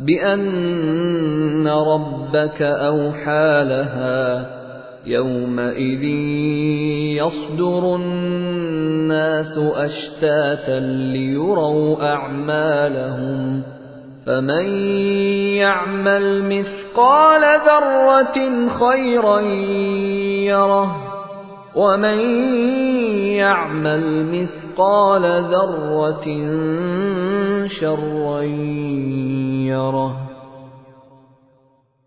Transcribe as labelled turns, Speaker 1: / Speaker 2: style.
Speaker 1: بأن ربك أوحى لها يومئذ يصدر الناس أشتاتا ليروا أعمالهم فمن يعمل مثقال ذرة خيرا يره ومن يعمل مثقال ذرة شرا يره